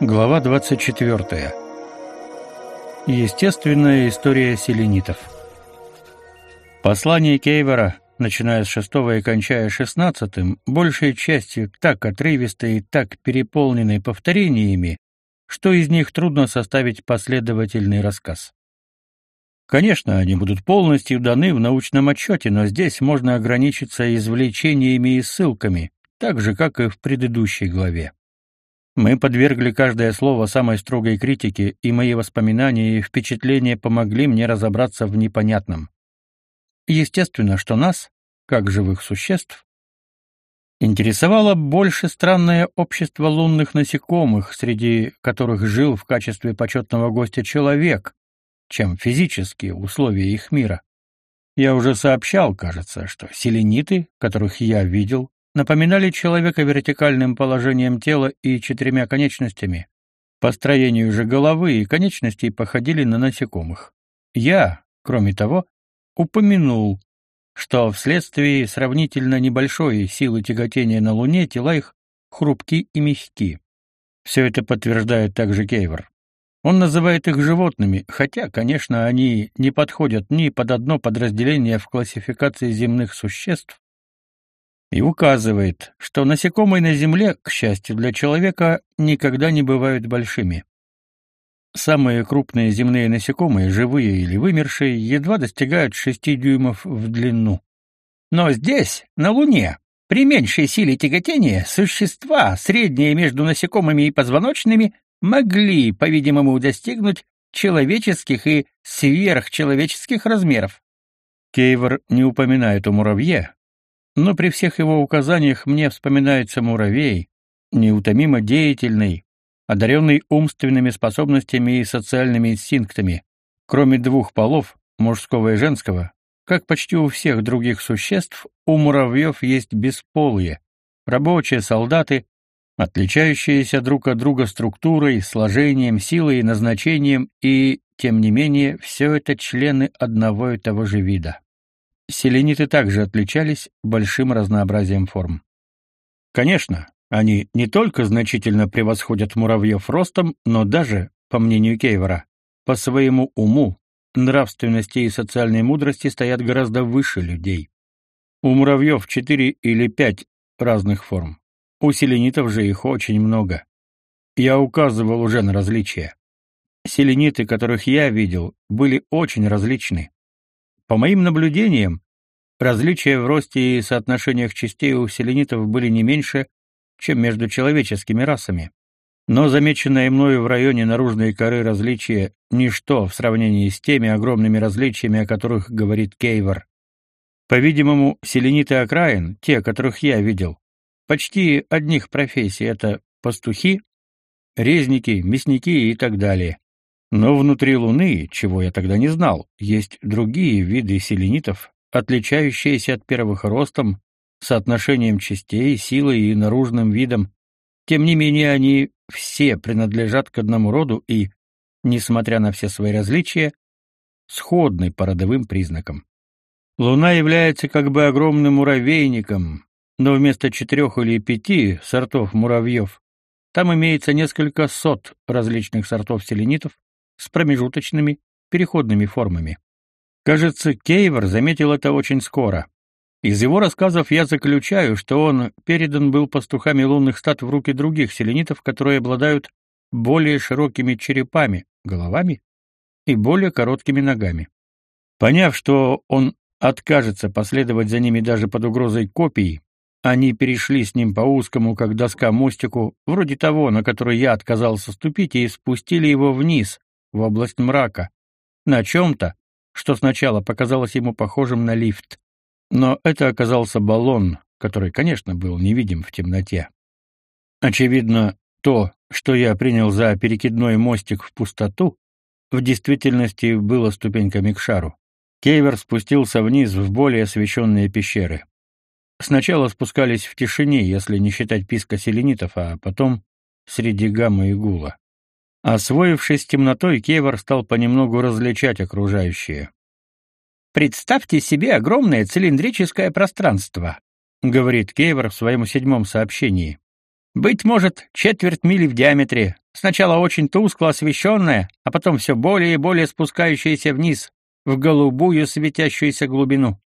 Глава 24. Естественная история селенитов. Послание Кейвера, начиная с шестого и кончая шестнадцатым, большей частью так отрывистой и так переполненной повторениями, что из них трудно составить последовательный рассказ. Конечно, они будут полностью даны в научном отчете, но здесь можно ограничиться извлечениями и ссылками, так же, как и в предыдущей главе. Мы подвергли каждое слово самой строгой критике, и мои воспоминания и впечатления помогли мне разобраться в непонятном. Естественно, что нас, как живых существ, интересовало больше странное общество лунных насекомых, среди которых жил в качестве почетного гостя человек, чем физические условия их мира. Я уже сообщал, кажется, что селениты, которых я видел, напоминали человека вертикальным положением тела и четырьмя конечностями. По строению же головы и конечностей походили на насекомых. Я, кроме того, упомянул, что вследствие сравнительно небольшой силы тяготения на Луне тела их хрупки и мягки. Все это подтверждает также Кейвор. Он называет их животными, хотя, конечно, они не подходят ни под одно подразделение в классификации земных существ, и указывает, что насекомые на Земле, к счастью для человека, никогда не бывают большими. Самые крупные земные насекомые, живые или вымершие, едва достигают 6 дюймов в длину. Но здесь, на Луне, при меньшей силе тяготения, существа, средние между насекомыми и позвоночными, могли, по-видимому, достигнуть человеческих и сверхчеловеческих размеров. Кейвор не упоминает о муравье, но при всех его указаниях мне вспоминается муравей, неутомимо деятельный, одаренный умственными способностями и социальными инстинктами. Кроме двух полов, мужского и женского, как почти у всех других существ, у муравьев есть бесполые, рабочие солдаты, отличающиеся друг от друга структурой, сложением, силой и назначением, и, тем не менее, все это члены одного и того же вида. Селениты также отличались большим разнообразием форм. Конечно, они не только значительно превосходят муравьев ростом, но даже, по мнению Кейвора, по своему уму, нравственности и социальной мудрости стоят гораздо выше людей. У муравьев четыре или пять разных форм. У селенитов же их очень много. Я указывал уже на различия. Селениты, которых я видел, были очень различны. По моим наблюдениям, различия в росте и соотношениях частей у селенитов были не меньше, чем между человеческими расами. Но замеченное мною в районе наружной коры различия ничто в сравнении с теми огромными различиями, о которых говорит Кейвор. По-видимому, селениты окраин, те, которых я видел, почти одних профессий — это пастухи, резники, мясники и так далее. Но внутри Луны, чего я тогда не знал, есть другие виды селенитов, отличающиеся от первых ростом, соотношением частей, силой и наружным видом. Тем не менее, они все принадлежат к одному роду и, несмотря на все свои различия, сходны по родовым признакам. Луна является как бы огромным муравейником, но вместо четырех или пяти сортов муравьев там имеется несколько сот различных сортов селенитов, с промежуточными, переходными формами. Кажется, Кейвор заметил это очень скоро. Из его рассказов я заключаю, что он передан был пастухами лунных стад в руки других селенитов, которые обладают более широкими черепами, головами и более короткими ногами. Поняв, что он откажется последовать за ними даже под угрозой копий, они перешли с ним по узкому, как доска, мостику, вроде того, на который я отказался ступить, и спустили его вниз, в область мрака, на чем-то, что сначала показалось ему похожим на лифт. Но это оказался баллон, который, конечно, был невидим в темноте. Очевидно, то, что я принял за перекидной мостик в пустоту, в действительности было ступеньками к шару. Кейвер спустился вниз в более освещенные пещеры. Сначала спускались в тишине, если не считать писка селенитов, а потом среди гамма и гула. Освоившись темнотой, Кевар стал понемногу различать окружающее. «Представьте себе огромное цилиндрическое пространство», — говорит Кевар в своем седьмом сообщении. Быть может, четверть мили в диаметре, сначала очень тускло освещенная, а потом все более и более спускающаяся вниз, в голубую светящуюся глубину.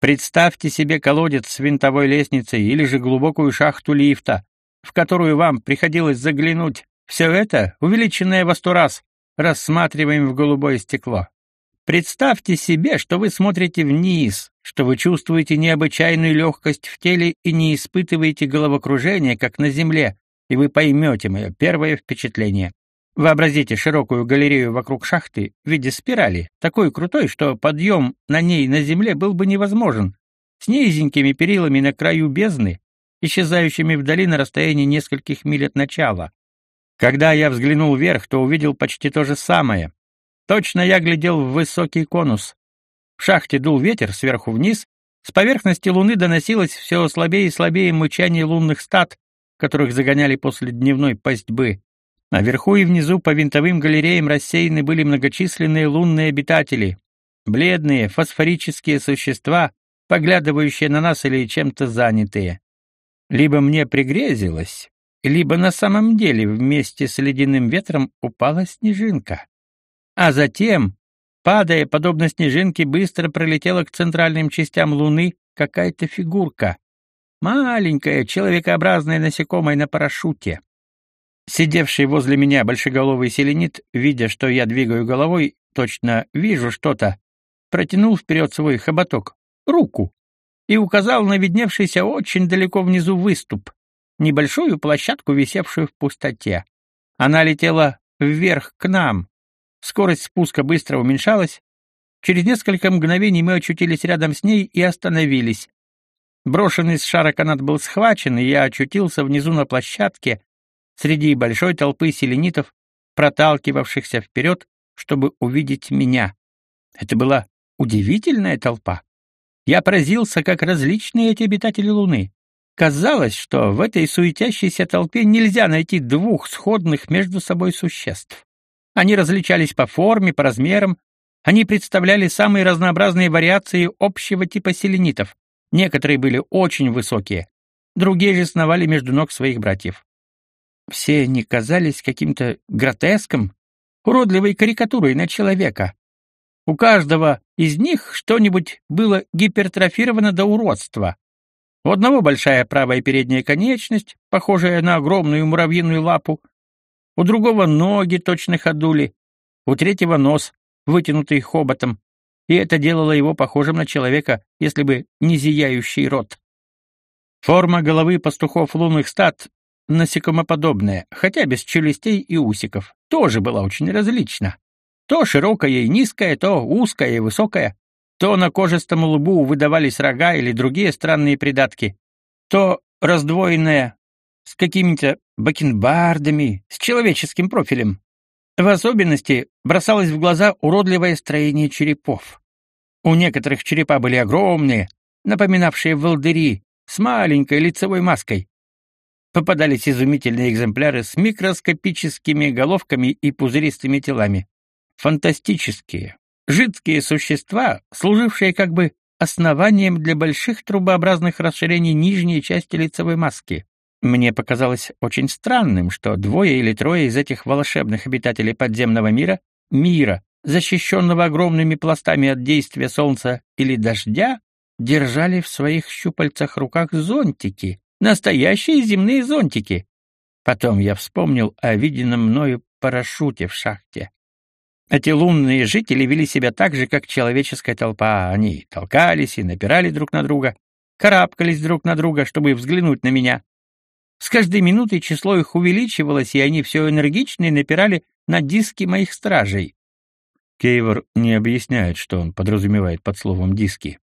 Представьте себе колодец с винтовой лестницей или же глубокую шахту лифта, в которую вам приходилось заглянуть. Все это, увеличенное во сто раз, рассматриваем в голубое стекло. Представьте себе, что вы смотрите вниз, что вы чувствуете необычайную легкость в теле и не испытываете головокружения, как на земле, и вы поймете мое первое впечатление. Вообразите широкую галерею вокруг шахты в виде спирали, такой крутой, что подъем на ней на земле был бы невозможен, с низенькими перилами на краю бездны, исчезающими вдали на расстоянии нескольких миль от начала. Когда я взглянул вверх, то увидел почти то же самое. Точно я глядел в высокий конус. В шахте дул ветер сверху вниз, с поверхности луны доносилось все слабее и слабее мычание лунных стад, которых загоняли после дневной пастьбы. Наверху и внизу по винтовым галереям рассеяны были многочисленные лунные обитатели, бледные фосфорические существа, поглядывающие на нас или чем-то занятые. Либо мне пригрезилось, либо на самом деле вместе с ледяным ветром упала снежинка. А затем, падая подобно снежинке, быстро пролетела к центральным частям Луны какая-то фигурка. Маленькая, человекообразная насекомое на парашюте. Сидевший возле меня большеголовый селенит, видя, что я двигаю головой, точно вижу что-то, протянул вперед свой хоботок, руку, и указал на видневшийся очень далеко внизу выступ, небольшую площадку, висевшую в пустоте. Она летела вверх к нам. Скорость спуска быстро уменьшалась. Через несколько мгновений мы очутились рядом с ней и остановились. Брошенный с шара канат был схвачен, и я очутился внизу на площадке, среди большой толпы селенитов, проталкивавшихся вперед, чтобы увидеть меня. Это была удивительная толпа. Я поразился, как различные эти обитатели Луны. Казалось, что в этой суетящейся толпе нельзя найти двух сходных между собой существ. Они различались по форме, по размерам, они представляли самые разнообразные вариации общего типа селенитов. Некоторые были очень высокие, другие же сновали между ног своих братьев. Все они казались каким-то гротеском, уродливой карикатурой на человека. У каждого из них что-нибудь было гипертрофировано до уродства. У одного большая правая передняя конечность, похожая на огромную муравьиную лапу, у другого ноги точно ходули, у третьего нос, вытянутый хоботом, и это делало его похожим на человека, если бы не зияющий рот. Форма головы пастухов лунных стад насекомоподобная, хотя без челюстей и усиков, тоже была очень различна. То широкая и низкая, то узкая и высокая, то на кожистом лбу выдавались рога или другие странные придатки, то раздвоенная с какими-то бакенбардами, с человеческим профилем. В особенности бросалось в глаза уродливое строение черепов. У некоторых черепа были огромные, напоминавшие волдыри, с маленькой лицевой маской, попадались изумительные экземпляры с микроскопическими головками и пузыристыми телами. Фантастические, жидкие существа, служившие как бы основанием для больших трубообразных расширений нижней части лицевой маски. Мне показалось очень странным, что двое или трое из этих волшебных обитателей подземного мира, мира, защищенного огромными пластами от действия солнца или дождя, держали в своих щупальцах руках зонтики, Настоящие земные зонтики. Потом я вспомнил о виденном мною парашюте в шахте. Эти лунные жители вели себя так же, как человеческая толпа. Они толкались и напирали друг на друга, карабкались друг на друга, чтобы взглянуть на меня. С каждой минутой число их увеличивалось, и они все энергичнее напирали на диски моих стражей. Кейвор не объясняет, что он подразумевает под словом «диски».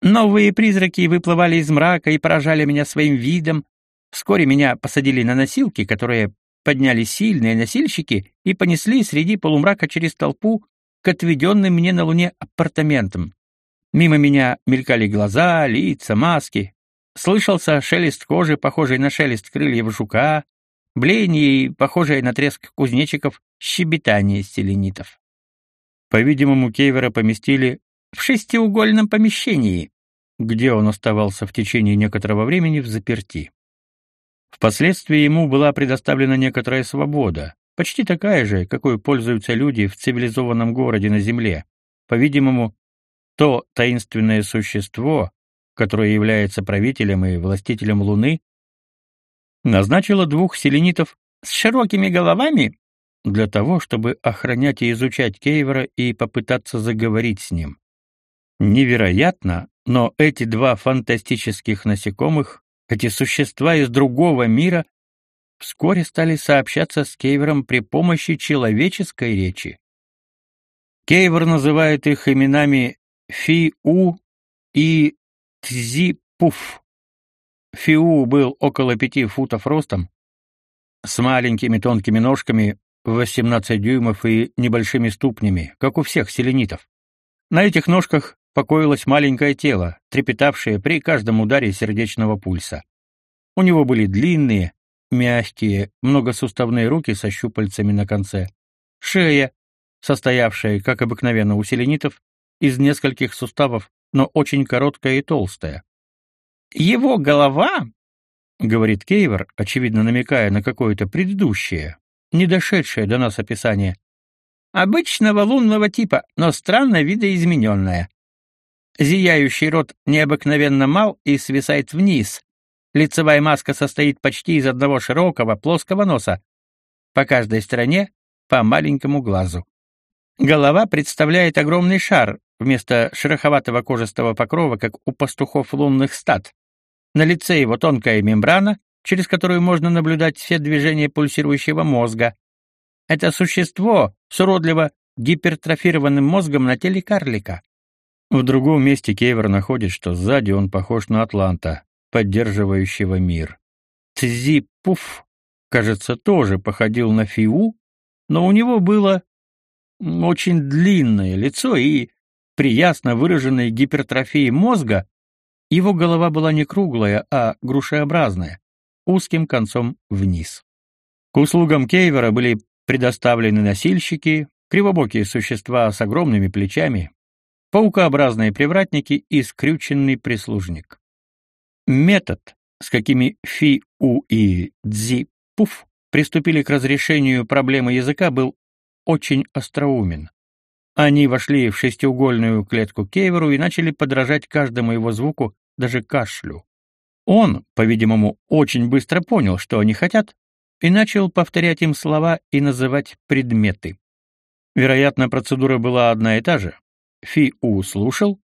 Новые призраки выплывали из мрака и поражали меня своим видом. Вскоре меня посадили на носилки, которые подняли сильные носильщики и понесли среди полумрака через толпу к отведенным мне на луне апартаментам. Мимо меня мелькали глаза, лица, маски. Слышался шелест кожи, похожий на шелест крыльев жука, блеяние и похожее на треск кузнечиков щебетание селенитов. По-видимому, Кейвера поместили в шестиугольном помещении, где он оставался в течение некоторого времени в заперти. Впоследствии ему была предоставлена некоторая свобода, почти такая же, какой пользуются люди в цивилизованном городе на Земле. По-видимому, то таинственное существо, которое является правителем и властителем Луны, назначило двух селенитов с широкими головами для того, чтобы охранять и изучать Кейвера и попытаться заговорить с ним. Невероятно, но эти два фантастических насекомых, эти существа из другого мира, вскоре стали сообщаться с Кейвером при помощи человеческой речи. Кейвер называет их именами Фи-У и Тзи-Пуф. Фиу был около пяти футов ростом, с маленькими тонкими ножками в 18 дюймов и небольшими ступнями, как у всех селенитов. На этих ножках покоилось маленькое тело, трепетавшее при каждом ударе сердечного пульса. У него были длинные, мягкие, многосуставные руки со щупальцами на конце, шея, состоявшая, как обыкновенно у селенитов, из нескольких суставов, но очень короткая и толстая. Его голова, говорит Кейвер, очевидно намекая на какое-то предыдущее, не дошедшее до нас описание, обычного лунного типа, но странно видоизмененное. Зияющий рот необыкновенно мал и свисает вниз. Лицевая маска состоит почти из одного широкого плоского носа, по каждой стороне по маленькому глазу. Голова представляет огромный шар вместо шероховатого кожистого покрова, как у пастухов лунных стад. На лице его тонкая мембрана, через которую можно наблюдать все движения пульсирующего мозга. Это существо с уродливо гипертрофированным мозгом на теле карлика. В другом месте Кейвер находит, что сзади он похож на Атланта, поддерживающего мир. Цзи-Пуф, кажется, тоже походил на Фиу, но у него было очень длинное лицо и при ясно выраженной гипертрофии мозга его голова была не круглая, а грушеобразная, узким концом вниз. К услугам Кейвера были предоставлены носильщики, кривобокие существа с огромными плечами, паукообразные привратники и скрюченный прислужник. Метод, с какими Фи, У и Цзи Пуф приступили к разрешению проблемы языка, был очень остроумен. Они вошли в шестиугольную клетку Кейверу и начали подражать каждому его звуку, даже кашлю. Он, по-видимому, очень быстро понял, что они хотят, и начал повторять им слова и называть предметы. Вероятно, процедура была одна и та же. Фи-У слушал,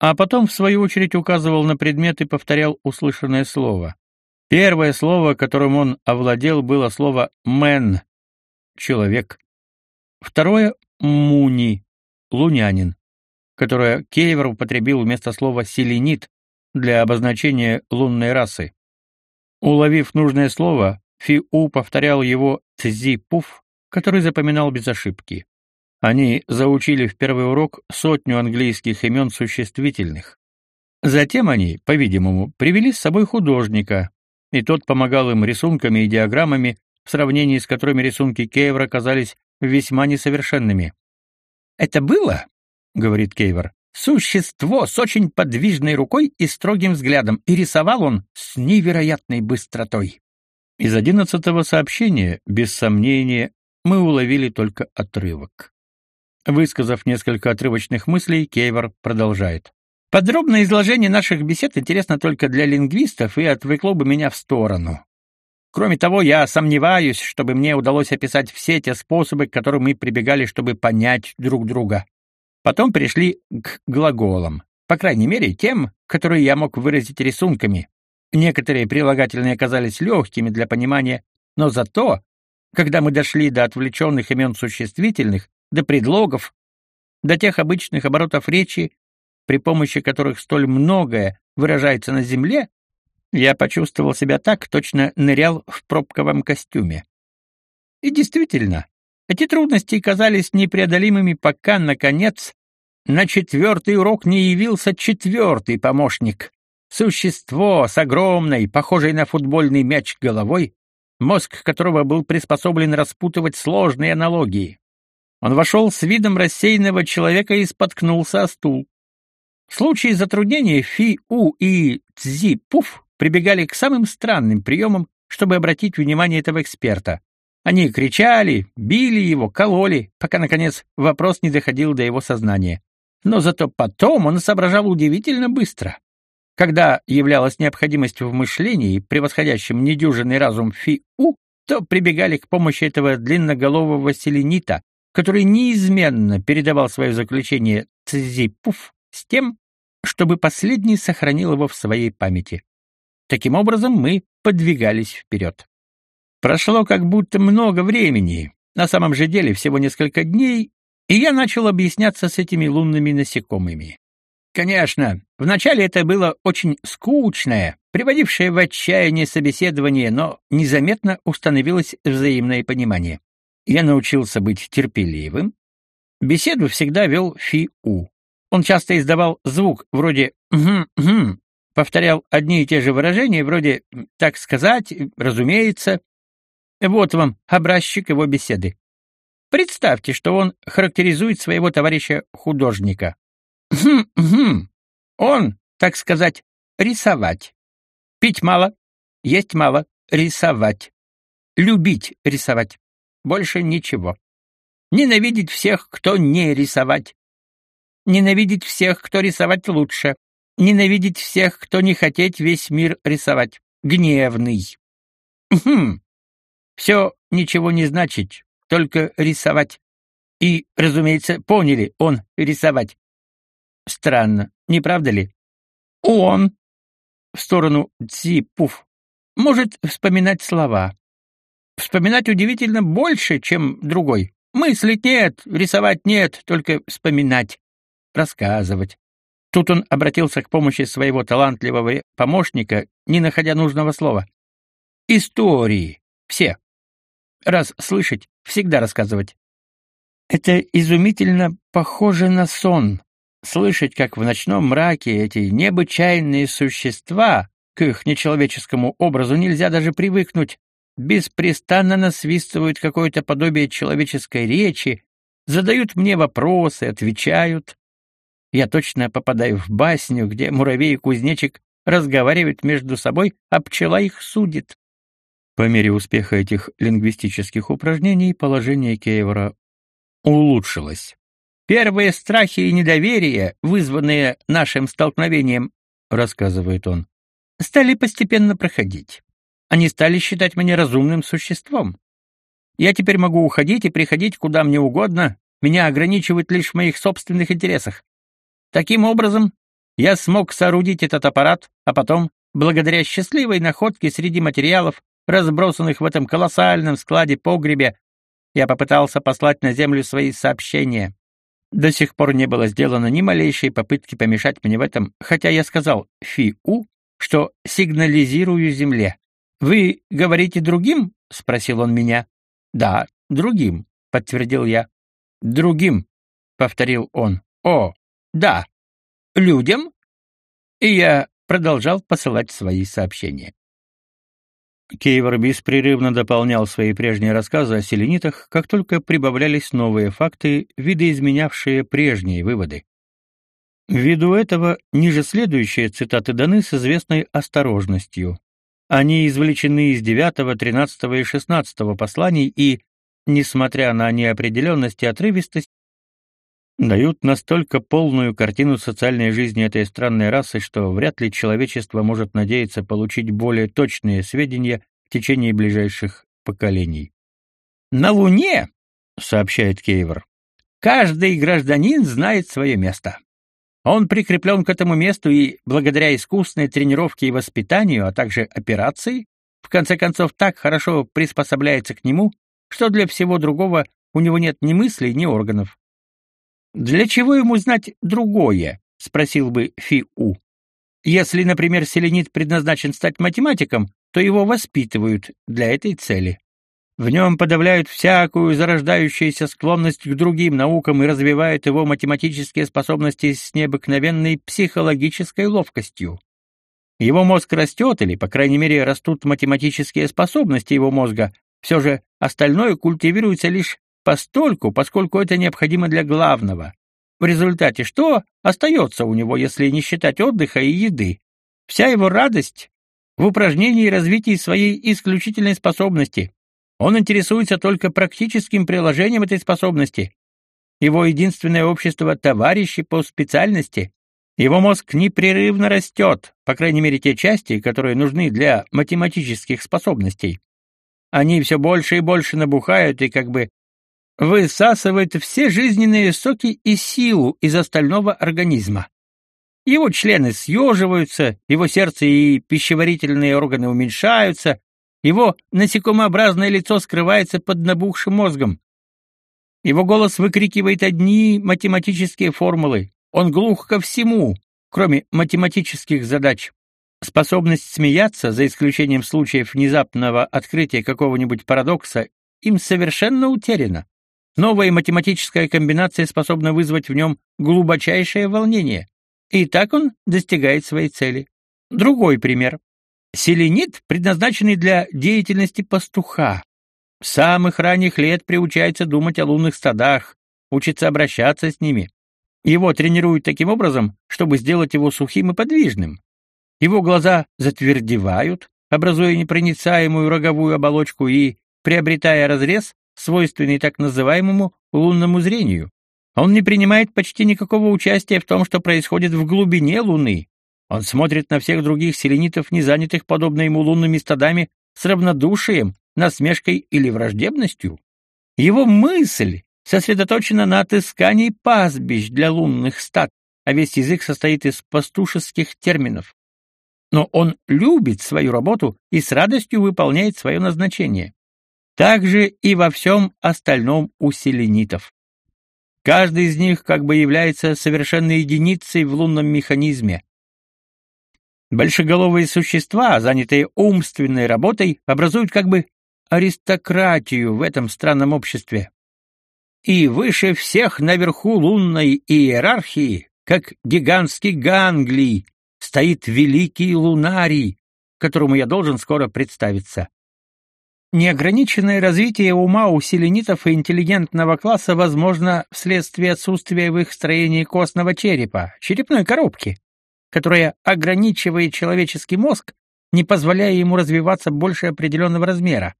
а потом, в свою очередь, указывал на предмет и повторял услышанное слово. Первое слово, которым он овладел, было слово «мэн» — «человек». Второе — «муни» — «лунянин», которое Кейвер употребил вместо слова «селенит» для обозначения лунной расы. Уловив нужное слово, Фи-У повторял его «цзи-пуф», который запоминал без ошибки. Они заучили в первый урок сотню английских имен существительных. Затем они, по-видимому, привели с собой художника, и тот помогал им рисунками и диаграммами, в сравнении с которыми рисунки Кейвера казались весьма несовершенными. «Это было, — говорит Кейвер, — существо с очень подвижной рукой и строгим взглядом, и рисовал он с невероятной быстротой». Из одиннадцатого сообщения, без сомнения, мы уловили только отрывок. Высказав несколько отрывочных мыслей, Кейвер продолжает. Подробное изложение наших бесед интересно только для лингвистов и отвлекло бы меня в сторону. Кроме того, я сомневаюсь, чтобы мне удалось описать все те способы, к которым мы прибегали, чтобы понять друг друга. Потом пришли к глаголам, по крайней мере, тем, которые я мог выразить рисунками. Некоторые прилагательные оказались легкими для понимания, но зато, когда мы дошли до отвлеченных имен существительных, до предлогов, до тех обычных оборотов речи, при помощи которых столь многое выражается на земле, я почувствовал себя так, точно нырял в пробковом костюме. И действительно, эти трудности казались непреодолимыми, пока, наконец, на четвертый урок не явился четвертый помощник. Существо с огромной, похожей на футбольный мяч головой, мозг которого был приспособлен распутывать сложные аналогии. Он вошел с видом рассеянного человека и споткнулся о стул. В случае затруднения Фи У и Цзи Пуф прибегали к самым странным приемам, чтобы обратить внимание этого эксперта. Они кричали, били его, кололи, пока, наконец, вопрос не доходил до его сознания. Но зато потом он соображал удивительно быстро. Когда являлась необходимость в мышлении, превосходящем недюжинный разум Фи-У, то прибегали к помощи этого длинноголового селенита, который неизменно передавал свое заключение Цзипуф с тем, чтобы последний сохранил его в своей памяти. Таким образом, мы подвигались вперед. Прошло как будто много времени, на самом же деле всего несколько дней, и я начал объясняться с этими лунными насекомыми. Конечно, вначале это было очень скучное, приводившее в отчаяние собеседование, но незаметно установилось взаимное понимание. Я научился быть терпеливым. Беседу всегда вел Фи-У. Он часто издавал звук вроде «хм-хм», повторял одни и те же выражения вроде «так сказать», «разумеется», вот вам образчик его беседы. Представьте, что он характеризует своего товарища-художника. Хм-хм. Он, так сказать, рисовать. Пить мало, есть мало, рисовать. Любить рисовать. Больше ничего. Ненавидеть всех, кто не рисовать. Ненавидеть всех, кто рисовать лучше. Ненавидеть всех, кто не хотеть весь мир рисовать. Гневный. Хм. Все ничего не значит, только рисовать. И, разумеется, поняли, он рисовать. Странно, не правда ли? Он в сторону Ци-Пуф может вспоминать слова. Вспоминать удивительно больше, чем другой. Мыслить нет, рисовать нет, только вспоминать, рассказывать. Тут он обратился к помощи своего талантливого помощника, не находя нужного слова. Истории. Все. Раз слышать, всегда рассказывать. Это изумительно похоже на сон. Слышать, как в ночном мраке эти необычайные существа, к их нечеловеческому образу нельзя даже привыкнуть, беспрестанно насвистывают какое-то подобие человеческой речи, задают мне вопросы, отвечают. Я точно попадаю в басню, где муравей и кузнечик разговаривают между собой, а пчела их судит. По мере успеха этих лингвистических упражнений положение Кейвора улучшилось. Первые страхи и недоверие, вызванные нашим столкновением, рассказывает он, стали постепенно проходить. Они стали считать меня разумным существом. Я теперь могу уходить и приходить куда мне угодно, меня ограничивают лишь в моих собственных интересах. Таким образом, я смог соорудить этот аппарат, а потом, благодаря счастливой находке среди материалов, разбросанных в этом колоссальном складе-погребе, я попытался послать на землю свои сообщения. До сих пор не было сделано ни малейшей попытки помешать мне в этом, хотя я сказал Фи-У, что сигнализирую земле. Вы говорите другим? спросил он меня. Да, другим, подтвердил я. Другим, повторил он. О, да. Людям? И я продолжал посылать свои сообщения. Кейвор беспрерывно дополнял свои прежние рассказы о селенитах, как только прибавлялись новые факты, видоизменявшие прежние выводы. Ввиду этого ниже следующие цитаты даны с известной осторожностью. Они извлечены из 9, 13 и 16 посланий и, несмотря на неопределенность и отрывистость, дают настолько полную картину социальной жизни этой странной расы, что вряд ли человечество может надеяться получить более точные сведения в течение ближайших поколений. «На Луне», — сообщает Кейвор, — «каждый гражданин знает свое место. Он прикреплен к этому месту и, благодаря искусной тренировке и воспитанию, а также операции, в конце концов так хорошо приспособляется к нему, что для всего другого у него нет ни мыслей, ни органов. Для чего ему знать другое? спросил бы Фи-У. Если, например, селенит предназначен стать математиком, то его воспитывают для этой цели. В нем подавляют всякую зарождающуюся склонность к другим наукам и развивают его математические способности с необыкновенной психологической ловкостью. Его мозг растет, или, по крайней мере, растут математические способности его мозга, все же остальное культивируется лишь постольку, поскольку это необходимо для главного. В результате что остается у него, если не считать отдыха и еды? Вся его радость в упражнении и развитии своей исключительной способности. Он интересуется только практическим приложением этой способности. Его единственное общество — товарищи по специальности. Его мозг непрерывно растет, по крайней мере те части, которые нужны для математических способностей. Они все больше и больше набухают и как бы высасывают все жизненные соки и силу из остального организма. Его члены съеживаются, его сердце и пищеварительные органы уменьшаются, его насекомообразное лицо скрывается под набухшим мозгом. Его голос выкрикивает одни математические формулы. Он глух ко всему, кроме математических задач. Способность смеяться, за исключением случаев внезапного открытия какого-нибудь парадокса, им совершенно утеряна. Новая математическая комбинация способна вызвать в нем глубочайшее волнение. И так он достигает своей цели. Другой пример. Селенит, предназначенный для деятельности пастуха. С самых ранних лет приучается думать о лунных стадах, учится обращаться с ними. Его тренируют таким образом, чтобы сделать его сухим и подвижным. Его глаза затвердевают, образуя непроницаемую роговую оболочку и, приобретая разрез, свойственный так называемому лунному зрению. Он не принимает почти никакого участия в том, что происходит в глубине Луны. Он смотрит на всех других селенитов, не занятых подобно ему лунными стадами, с равнодушием, насмешкой или враждебностью. Его мысль сосредоточена на отыскании пастбищ для лунных стад, а весь язык состоит из пастушеских терминов. Но он любит свою работу и с радостью выполняет свое назначение. Так же и во всем остальном у селенитов. Каждый из них как бы является совершенной единицей в лунном механизме. Большеголовые существа, занятые умственной работой, образуют как бы аристократию в этом странном обществе. И выше всех наверху лунной иерархии, как гигантский ганглий, стоит великий лунарий, которому я должен скоро представиться. Неограниченное развитие ума у селенитов и интеллигентного класса возможно вследствие отсутствия в их строении костного черепа, черепной коробки, которая ограничивает человеческий мозг, не позволяя ему развиваться больше определенного размера.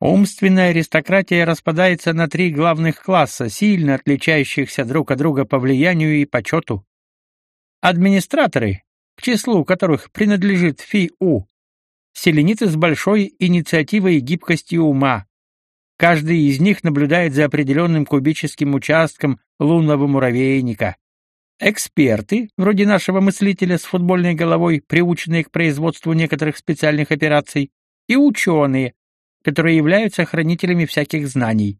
Умственная аристократия распадается на три главных класса, сильно отличающихся друг от друга по влиянию и почету. Администраторы, к числу которых принадлежит Фи-У, селеницы с большой инициативой и гибкостью ума. Каждый из них наблюдает за определенным кубическим участком лунного муравейника. Эксперты, вроде нашего мыслителя с футбольной головой, приученные к производству некоторых специальных операций, и ученые, которые являются хранителями всяких знаний.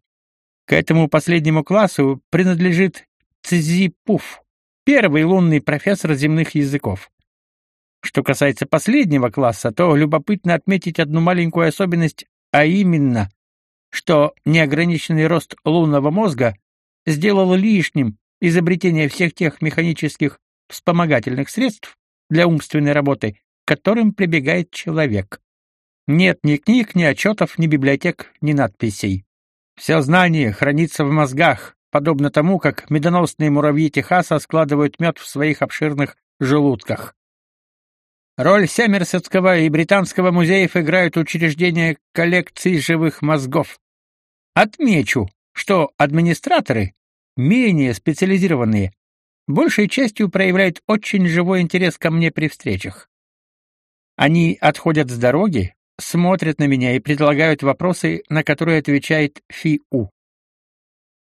К этому последнему классу принадлежит Цзипуф, первый лунный профессор земных языков. Что касается последнего класса, то любопытно отметить одну маленькую особенность, а именно, что неограниченный рост лунного мозга сделал лишним изобретение всех тех механических вспомогательных средств для умственной работы, к которым прибегает человек. Нет ни книг, ни отчетов, ни библиотек, ни надписей. Все знание хранится в мозгах, подобно тому, как медоносные муравьи Техаса складывают мед в своих обширных желудках. Роль Семерсетского и Британского музеев играют учреждения коллекций живых мозгов. Отмечу, что администраторы, менее специализированные, большей частью проявляют очень живой интерес ко мне при встречах. Они отходят с дороги, смотрят на меня и предлагают вопросы, на которые отвечает Фи-У.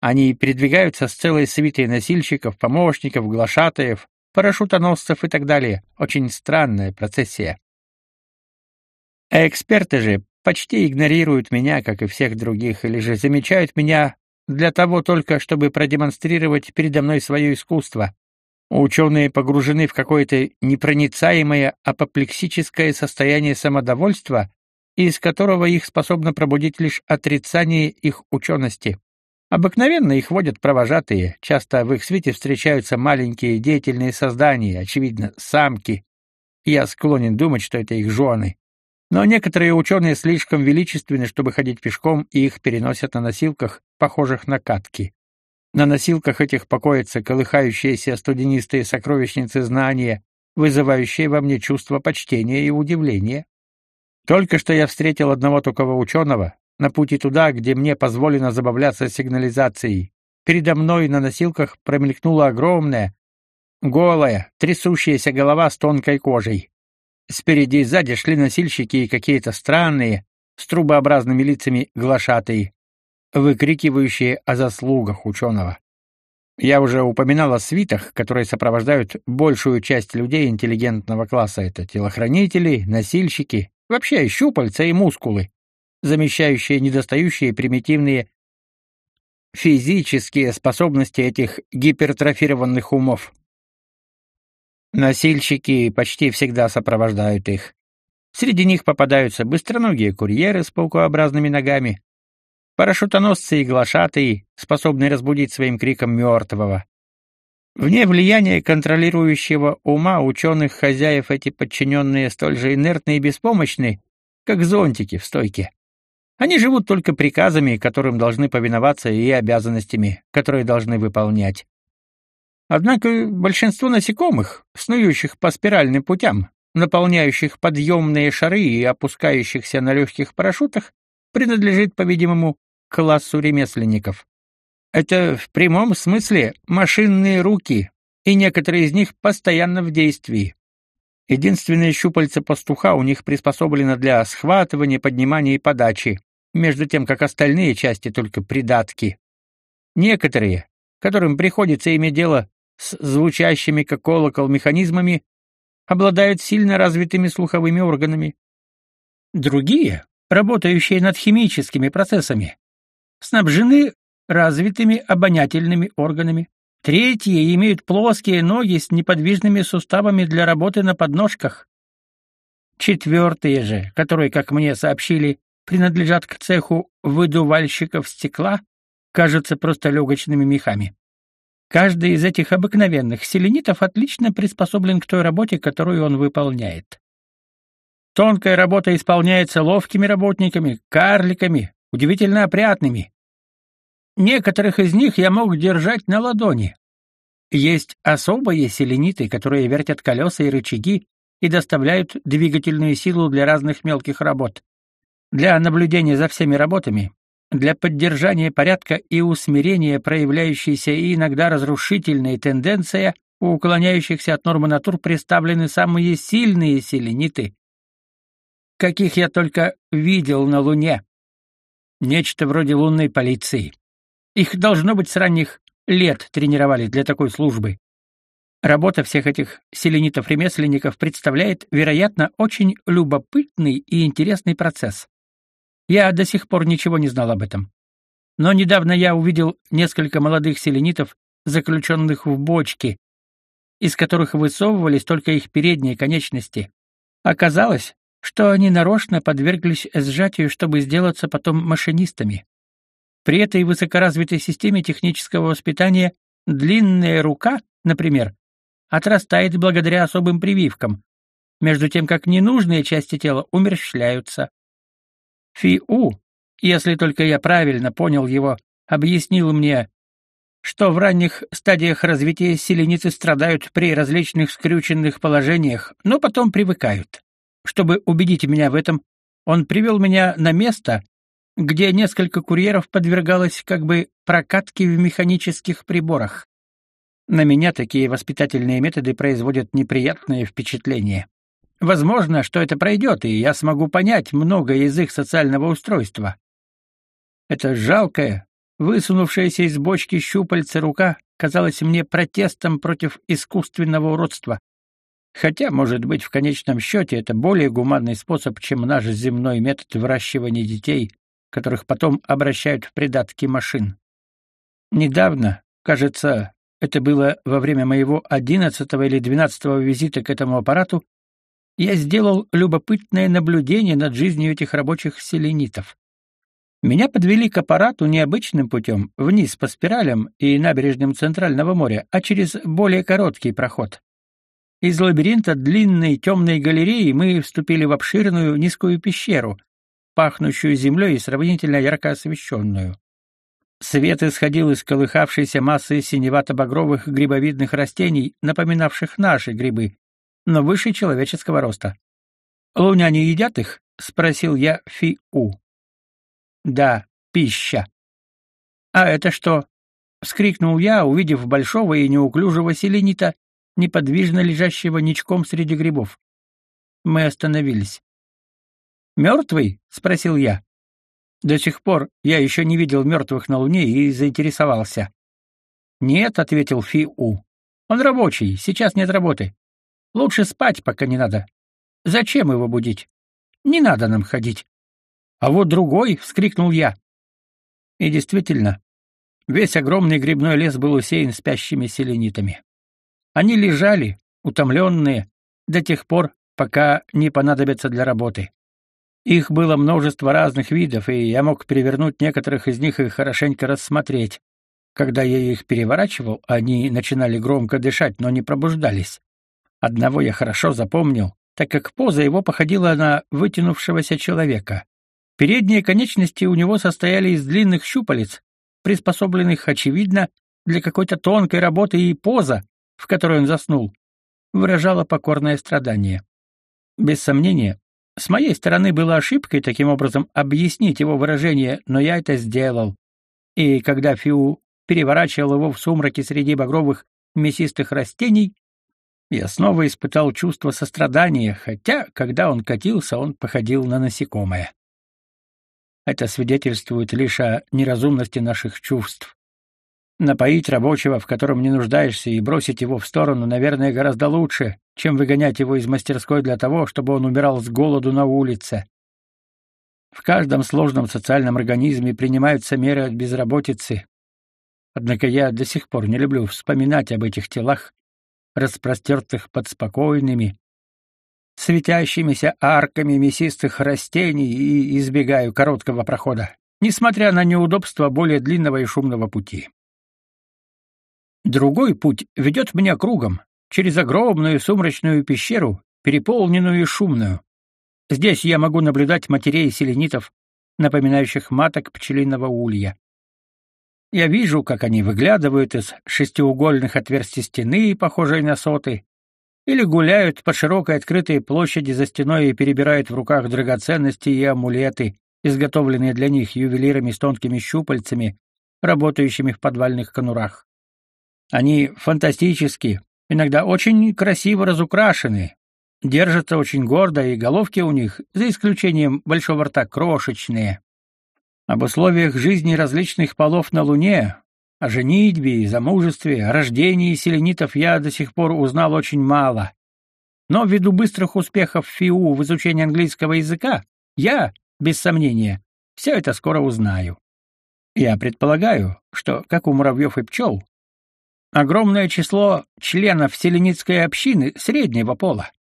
Они передвигаются с целой свитой носильщиков, помощников, глашатаев, парашютоносцев и так далее. Очень странная процессия. А эксперты же почти игнорируют меня, как и всех других, или же замечают меня для того только, чтобы продемонстрировать передо мной свое искусство. Ученые погружены в какое-то непроницаемое апоплексическое состояние самодовольства, из которого их способно пробудить лишь отрицание их учености. Обыкновенно их водят провожатые, часто в их свете встречаются маленькие деятельные создания, очевидно, самки. Я склонен думать, что это их жены. Но некоторые ученые слишком величественны, чтобы ходить пешком, и их переносят на носилках, похожих на катки. На носилках этих покоятся колыхающиеся студенистые сокровищницы знания, вызывающее во мне чувство почтения и удивления. Только что я встретил одного такого ученого на пути туда, где мне позволено забавляться сигнализацией. Передо мной на носилках промелькнула огромная, голая, трясущаяся голова с тонкой кожей. Спереди и сзади шли носильщики и какие-то странные, с трубообразными лицами глашатые, выкрикивающие о заслугах ученого. Я уже упоминал о свитах, которые сопровождают большую часть людей интеллигентного класса. Это телохранители, носильщики, вообще щупальца и мускулы, замещающие недостающие примитивные физические способности этих гипертрофированных умов. Носильщики почти всегда сопровождают их. Среди них попадаются быстроногие курьеры с паукообразными ногами, парашютоносцы и глашатые, способные разбудить своим криком мертвого. Вне влияния контролирующего ума ученых хозяев эти подчиненные столь же инертны и беспомощны, как зонтики в стойке. Они живут только приказами, которым должны повиноваться, и обязанностями, которые должны выполнять. Однако большинство насекомых, снующих по спиральным путям, наполняющих подъемные шары и опускающихся на легких парашютах, принадлежит, по-видимому, классу ремесленников. Это в прямом смысле машинные руки, и некоторые из них постоянно в действии. Единственное щупальце пастуха у них приспособлено для схватывания, поднимания и подачи, между тем как остальные части только придатки. Некоторые, которым приходится иметь дело с звучащими как колокол механизмами, обладают сильно развитыми слуховыми органами. Другие, работающие над химическими процессами, снабжены развитыми обонятельными органами. Третьи имеют плоские ноги с неподвижными суставами для работы на подножках. Четвертые же, которые, как мне сообщили, принадлежат к цеху выдувальщиков стекла, кажутся просто легочными мехами. Каждый из этих обыкновенных селенитов отлично приспособлен к той работе, которую он выполняет. Тонкая работа исполняется ловкими работниками, карликами, удивительно опрятными. Некоторых из них я мог держать на ладони. Есть особые селениты, которые вертят колеса и рычаги и доставляют двигательную силу для разных мелких работ. Для наблюдения за всеми работами, для поддержания порядка и усмирения проявляющейся и иногда разрушительной тенденции у уклоняющихся от нормы натур представлены самые сильные селениты, каких я только видел на Луне. Нечто вроде лунной полиции. Их должно быть с ранних лет тренировали для такой службы. Работа всех этих селенитов-ремесленников представляет, вероятно, очень любопытный и интересный процесс. Я до сих пор ничего не знал об этом. Но недавно я увидел несколько молодых селенитов, заключенных в бочки, из которых высовывались только их передние конечности. Оказалось, что они нарочно подверглись сжатию, чтобы сделаться потом машинистами. При этой высокоразвитой системе технического воспитания длинная рука, например, отрастает благодаря особым прививкам, между тем как ненужные части тела умерщвляются. Фи-У, если только я правильно понял его, объяснил мне, что в ранних стадиях развития селеницы страдают при различных скрюченных положениях, но потом привыкают. Чтобы убедить меня в этом, он привел меня на место, где несколько курьеров подвергалось как бы прокатке в механических приборах. На меня такие воспитательные методы производят неприятное впечатление. Возможно, что это пройдет, и я смогу понять многое из их социального устройства. Это жалкая, высунувшаяся из бочки щупальца рука казалась мне протестом против искусственного уродства. Хотя, может быть, в конечном счете это более гуманный способ, чем наш земной метод выращивания детей, которых потом обращают в придатки машин. Недавно, кажется, это было во время моего одиннадцатого или двенадцатого визита к этому аппарату, я сделал любопытное наблюдение над жизнью этих рабочих селенитов. Меня подвели к аппарату необычным путем, вниз по спиралям и набережным Центрального моря, а через более короткий проход. Из лабиринта длинной темной галереи мы вступили в обширную низкую пещеру, пахнущую землей и сравнительно ярко освещенную. Свет исходил из колыхавшейся массы синевато-багровых грибовидных растений, напоминавших наши грибы, но выше человеческого роста. «Луняне едят их?» — спросил я Фи-У. «Да, пища». «А это что?» — вскрикнул я, увидев большого и неуклюжего селенита, неподвижно лежащего ничком среди грибов. Мы остановились. «Мертвый?» — спросил я. До сих пор я еще не видел мертвых на Луне и заинтересовался. «Нет», — ответил Фи-У. «Он рабочий, сейчас нет работы. Лучше спать, пока не надо. Зачем его будить? Не надо нам ходить». «А вот другой!» — вскрикнул я. И действительно, весь огромный грибной лес был усеян спящими селенитами. Они лежали, утомленные, до тех пор, пока не понадобятся для работы. Их было множество разных видов, и я мог перевернуть некоторых из них и хорошенько рассмотреть. Когда я их переворачивал, они начинали громко дышать, но не пробуждались. Одного я хорошо запомнил, так как поза его походила на вытянувшегося человека. Передние конечности у него состояли из длинных щупалец, приспособленных, очевидно, для какой-то тонкой работы, и поза, в которой он заснул, выражала покорное страдание. Без сомнения, с моей стороны было ошибкой таким образом объяснить его выражение, но я это сделал. И когда Фиу переворачивал его в сумраке среди багровых мясистых растений, я снова испытал чувство сострадания, хотя, когда он катился, он походил на насекомое. Это свидетельствует лишь о неразумности наших чувств. Напоить рабочего, в котором не нуждаешься, и бросить его в сторону, наверное, гораздо лучше, чем выгонять его из мастерской для того, чтобы он умирал с голоду на улице. В каждом сложном социальном организме принимаются меры от безработицы. Однако я до сих пор не люблю вспоминать об этих телах, распростертых под спокойными, светящимися арками мясистых растений и избегаю короткого прохода, несмотря на неудобства более длинного и шумного пути. Другой путь ведет меня кругом, через огромную сумрачную пещеру, переполненную и шумную. Здесь я могу наблюдать матерей селенитов, напоминающих маток пчелиного улья. Я вижу, как они выглядывают из шестиугольных отверстий стены, похожей на соты, или гуляют по широкой открытой площади за стеной и перебирают в руках драгоценности и амулеты, изготовленные для них ювелирами с тонкими щупальцами, работающими в подвальных конурах. Они фантастически, иногда очень красиво разукрашены, держатся очень гордо, и головки у них, за исключением большого рта, крошечные. Об условиях жизни различных полов на Луне, о женитьбе и замужестве, о рождении селенитов я до сих пор узнал очень мало. Но ввиду быстрых успехов ФИУ в изучении английского языка, я, без сомнения, все это скоро узнаю. Я предполагаю, что, как у муравьев и пчел, огромное число членов селеницкой общины среднего пола.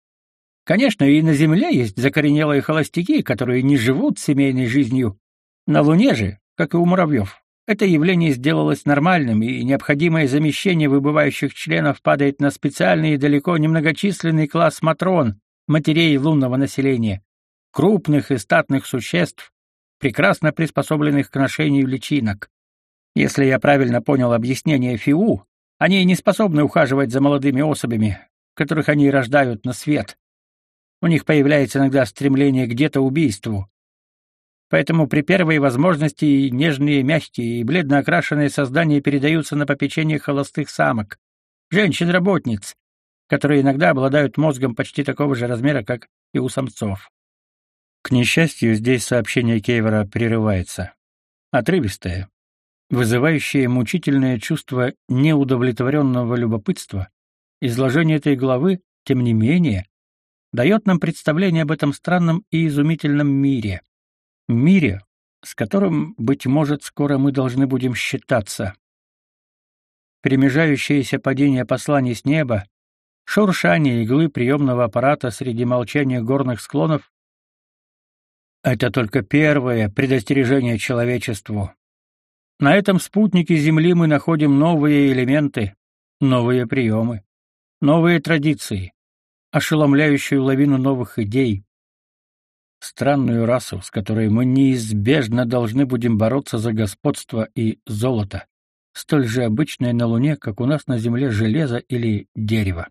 Конечно, и на Земле есть закоренелые холостяки, которые не живут семейной жизнью. На Луне же, как и у муравьев, это явление сделалось нормальным, и необходимое замещение выбывающих членов падает на специальный и далеко немногочисленный класс матрон, матерей лунного населения, крупных и статных существ, прекрасно приспособленных к ношению личинок. Если я правильно понял объяснение Фиу, они не способны ухаживать за молодыми особями, которых они рождают на свет. У них появляется иногда стремление к где-то убийству. Поэтому при первой возможности нежные, мягкие и бледно окрашенные создания передаются на попечение холостых самок, женщин-работниц, которые иногда обладают мозгом почти такого же размера, как и у самцов. К несчастью, здесь сообщение Кейвера прерывается. Отрывистое, вызывающее мучительное чувство неудовлетворенного любопытства, изложение этой главы, тем не менее, дает нам представление об этом странном и изумительном мире. Мире, с которым, быть может, скоро мы должны будем считаться. Перемежающееся падение посланий с неба, шуршание иглы приемного аппарата среди молчания горных склонов — это только первое предостережение человечеству. На этом спутнике Земли мы находим новые элементы, новые приемы, новые традиции, ошеломляющую лавину новых идей, странную расу, с которой мы неизбежно должны будем бороться за господство и золото, столь же обычное на Луне, как у нас на Земле железо или дерево.